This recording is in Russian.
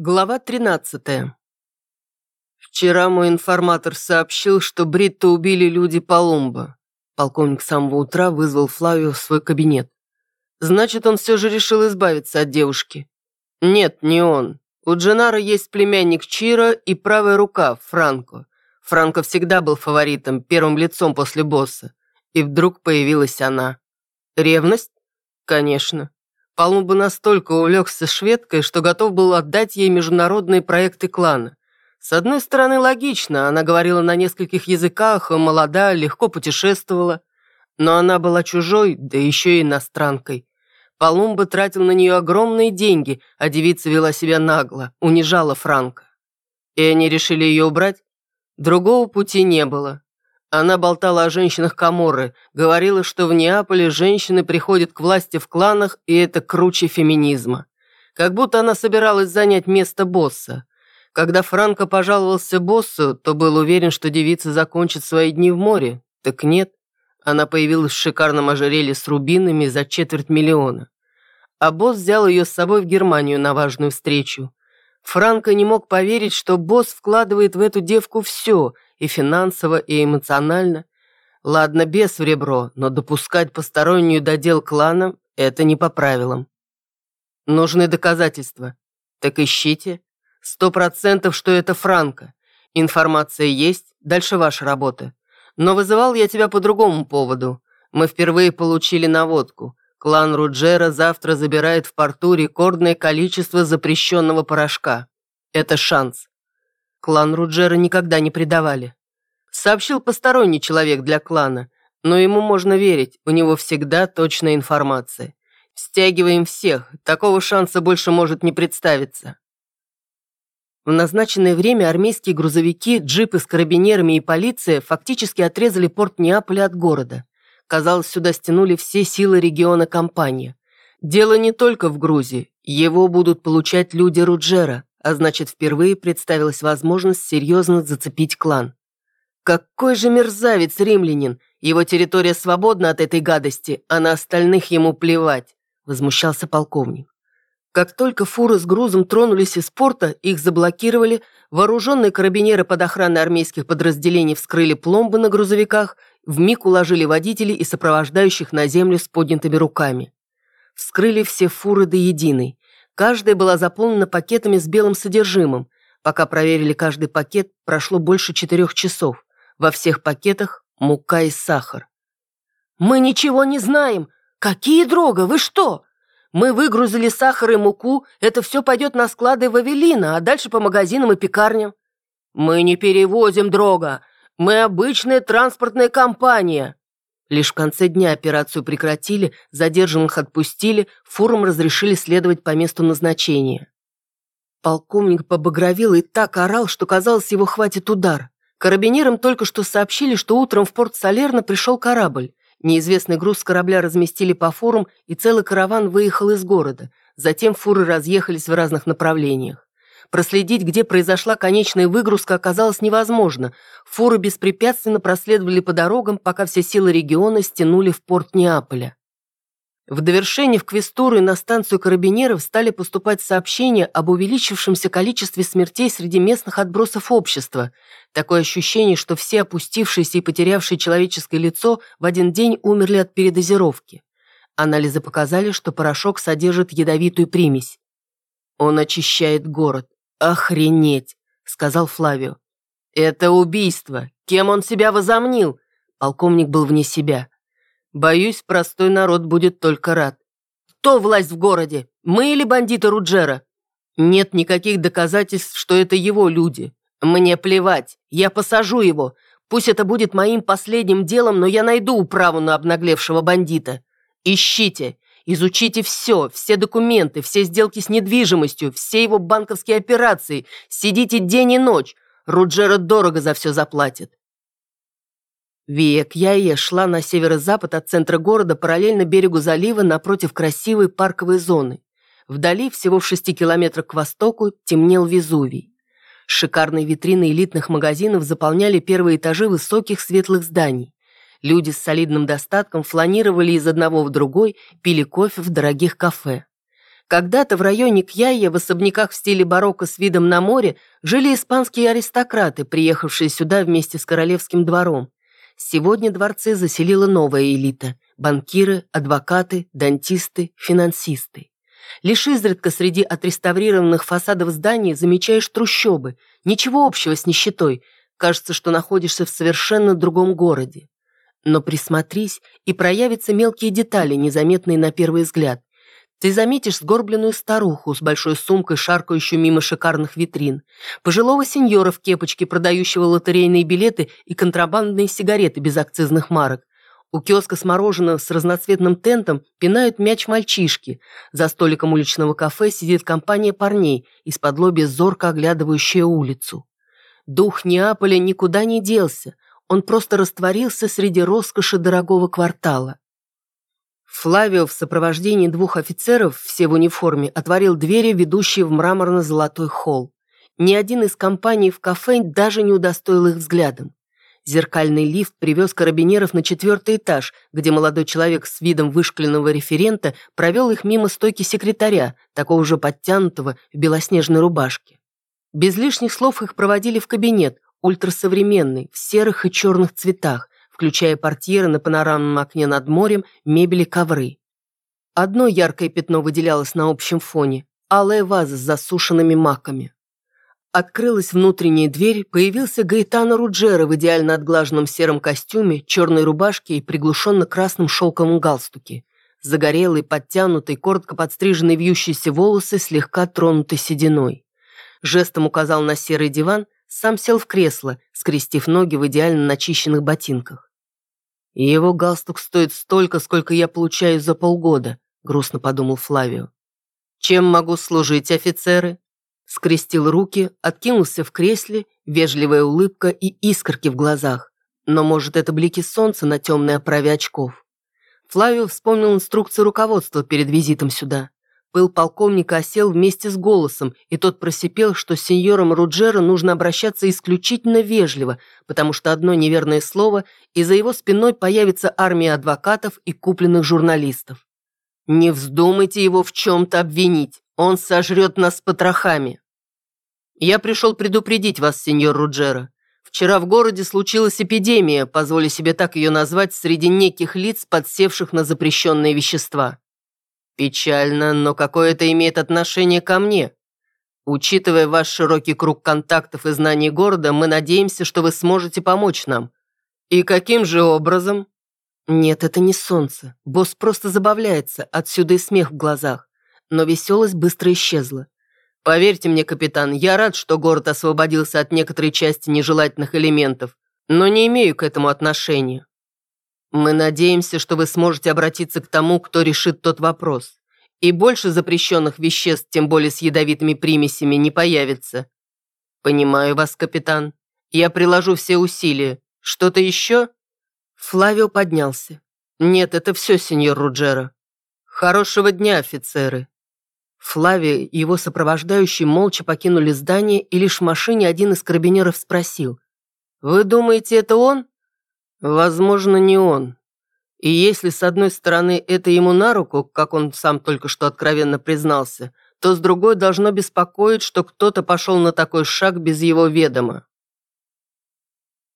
Глава 13. Вчера мой информатор сообщил, что Бритта убили люди Палумба. Полковник с самого утра вызвал Флавио в свой кабинет. Значит, он все же решил избавиться от девушки. Нет, не он. У Дженара есть племянник Чира и правая рука, Франко. Франко всегда был фаворитом, первым лицом после босса. И вдруг появилась она. Ревность? Конечно. Палмба настолько увлекся шведкой, что готов был отдать ей международные проекты клана. С одной стороны, логично, она говорила на нескольких языках, молода, легко путешествовала. Но она была чужой, да еще и иностранкой. Палумба тратил на нее огромные деньги, а девица вела себя нагло, унижала Франка. И они решили ее убрать? Другого пути не было. Она болтала о женщинах Каморры, говорила, что в Неаполе женщины приходят к власти в кланах, и это круче феминизма. Как будто она собиралась занять место босса. Когда Франко пожаловался боссу, то был уверен, что девица закончит свои дни в море. Так нет. Она появилась в шикарном ожерелье с рубинами за четверть миллиона. А босс взял ее с собой в Германию на важную встречу. Франко не мог поверить, что босс вкладывает в эту девку все – и финансово, и эмоционально. Ладно, без в ребро, но допускать постороннюю додел клана – это не по правилам. Нужны доказательства. Так ищите. Сто процентов, что это Франко. Информация есть, дальше ваша работа. Но вызывал я тебя по другому поводу. Мы впервые получили наводку. Клан Руджера завтра забирает в порту рекордное количество запрещенного порошка. Это шанс. Клан Руджера никогда не предавали. Сообщил посторонний человек для клана, но ему можно верить, у него всегда точная информация. Стягиваем всех, такого шанса больше может не представиться. В назначенное время армейские грузовики, джипы с карабинерами и полиция фактически отрезали порт Неаполя от города. Казалось, сюда стянули все силы региона компании. Дело не только в грузе, его будут получать люди Руджера, а значит, впервые представилась возможность серьезно зацепить клан. Какой же мерзавец римлянин! Его территория свободна от этой гадости, а на остальных ему плевать, возмущался полковник. Как только фуры с грузом тронулись из порта, их заблокировали, вооруженные карабинеры под охраной армейских подразделений вскрыли пломбы на грузовиках, вмиг уложили водителей и сопровождающих на землю с поднятыми руками. Вскрыли все фуры до единой. Каждая была заполнена пакетами с белым содержимым. Пока проверили каждый пакет, прошло больше четырех часов. Во всех пакетах мука и сахар. «Мы ничего не знаем! Какие дрога? Вы что? Мы выгрузили сахар и муку, это все пойдет на склады Вавилина, а дальше по магазинам и пекарням. Мы не перевозим дрога, мы обычная транспортная компания. Лишь в конце дня операцию прекратили, задержанных отпустили, фурам разрешили следовать по месту назначения. Полковник побагровел и так орал, что казалось, его хватит удар. Карабинерам только что сообщили, что утром в порт Салерно пришел корабль. Неизвестный груз с корабля разместили по фурам, и целый караван выехал из города. Затем фуры разъехались в разных направлениях. Проследить, где произошла конечная выгрузка, оказалось невозможно. Фуры беспрепятственно проследовали по дорогам, пока все силы региона стянули в порт Неаполя. В довершение в Квестуру и на станцию карабинеров стали поступать сообщения об увеличившемся количестве смертей среди местных отбросов общества. Такое ощущение, что все опустившиеся и потерявшие человеческое лицо в один день умерли от передозировки. Анализы показали, что порошок содержит ядовитую примесь. Он очищает город. «Охренеть!» — сказал Флавио. «Это убийство! Кем он себя возомнил?» Полковник был вне себя. «Боюсь, простой народ будет только рад. Кто власть в городе? Мы или бандиты Руджера?» «Нет никаких доказательств, что это его люди. Мне плевать. Я посажу его. Пусть это будет моим последним делом, но я найду управу на обнаглевшего бандита. Ищите. Изучите все, все документы, все сделки с недвижимостью, все его банковские операции. Сидите день и ночь. Руджера дорого за все заплатит. Вия Кьяе шла на северо-запад от центра города параллельно берегу залива напротив красивой парковой зоны. Вдали, всего в шести километрах к востоку, темнел Везувий. Шикарные витрины элитных магазинов заполняли первые этажи высоких светлых зданий. Люди с солидным достатком фланировали из одного в другой, пили кофе в дорогих кафе. Когда-то в районе Кьяя в особняках в стиле барокко с видом на море жили испанские аристократы, приехавшие сюда вместе с королевским двором. Сегодня дворцы заселила новая элита – банкиры, адвокаты, дантисты, финансисты. Лишь изредка среди отреставрированных фасадов зданий замечаешь трущобы, ничего общего с нищетой, кажется, что находишься в совершенно другом городе. Но присмотрись, и проявятся мелкие детали, незаметные на первый взгляд. Ты заметишь сгорбленную старуху с большой сумкой, шаркающую мимо шикарных витрин, пожилого сеньора в кепочке, продающего лотерейные билеты и контрабандные сигареты без акцизных марок. У киоска с мороженым с разноцветным тентом пинают мяч мальчишки. За столиком уличного кафе сидит компания парней, из-под лоби зорко оглядывающая улицу. Дух Неаполя никуда не делся, он просто растворился среди роскоши дорогого квартала. Флавио в сопровождении двух офицеров, все в униформе, отворил двери, ведущие в мраморно-золотой холл. Ни один из компаний в кафе даже не удостоил их взглядом. Зеркальный лифт привез карабинеров на четвертый этаж, где молодой человек с видом вышкаленного референта провел их мимо стойки секретаря, такого же подтянутого в белоснежной рубашке. Без лишних слов их проводили в кабинет, ультрасовременный, в серых и черных цветах, включая портьеры на панорамном окне над морем, мебели, ковры. Одно яркое пятно выделялось на общем фоне – алая ваза с засушенными маками. Открылась внутренняя дверь, появился Гаэтано Руджера в идеально отглаженном сером костюме, черной рубашке и приглушенно-красном шелковом галстуке. Загорелый, подтянутый, коротко подстриженные вьющиеся волосы, слегка тронуты сединой. Жестом указал на серый диван, сам сел в кресло, скрестив ноги в идеально начищенных ботинках. Его галстук стоит столько, сколько я получаю за полгода», — грустно подумал Флавио. «Чем могу служить, офицеры?» Скрестил руки, откинулся в кресле, вежливая улыбка и искорки в глазах. Но, может, это блики солнца на темной оправе очков. Флавио вспомнил инструкцию руководства перед визитом сюда. Пыл полковника осел вместе с голосом, и тот просипел, что с сеньором Руджеро нужно обращаться исключительно вежливо, потому что одно неверное слово, и за его спиной появится армия адвокатов и купленных журналистов. «Не вздумайте его в чем-то обвинить, он сожрет нас потрохами». «Я пришел предупредить вас, сеньор Руджеро. Вчера в городе случилась эпидемия, позволю себе так ее назвать, среди неких лиц, подсевших на запрещенные вещества». «Печально, но какое это имеет отношение ко мне? Учитывая ваш широкий круг контактов и знаний города, мы надеемся, что вы сможете помочь нам. И каким же образом?» «Нет, это не солнце. Босс просто забавляется, отсюда и смех в глазах. Но веселость быстро исчезла. Поверьте мне, капитан, я рад, что город освободился от некоторой части нежелательных элементов, но не имею к этому отношения. Мы надеемся, что вы сможете обратиться к тому, кто решит тот вопрос. И больше запрещенных веществ, тем более с ядовитыми примесями, не появится. Понимаю вас, капитан. Я приложу все усилия. Что-то еще? Флавио поднялся. Нет, это все, сеньор Руджера. Хорошего дня, офицеры. Флавио и его сопровождающие молча покинули здание, и лишь в машине один из карабинеров спросил. «Вы думаете, это он?» Возможно, не он. И если, с одной стороны, это ему на руку, как он сам только что откровенно признался, то с другой должно беспокоить, что кто-то пошел на такой шаг без его ведома.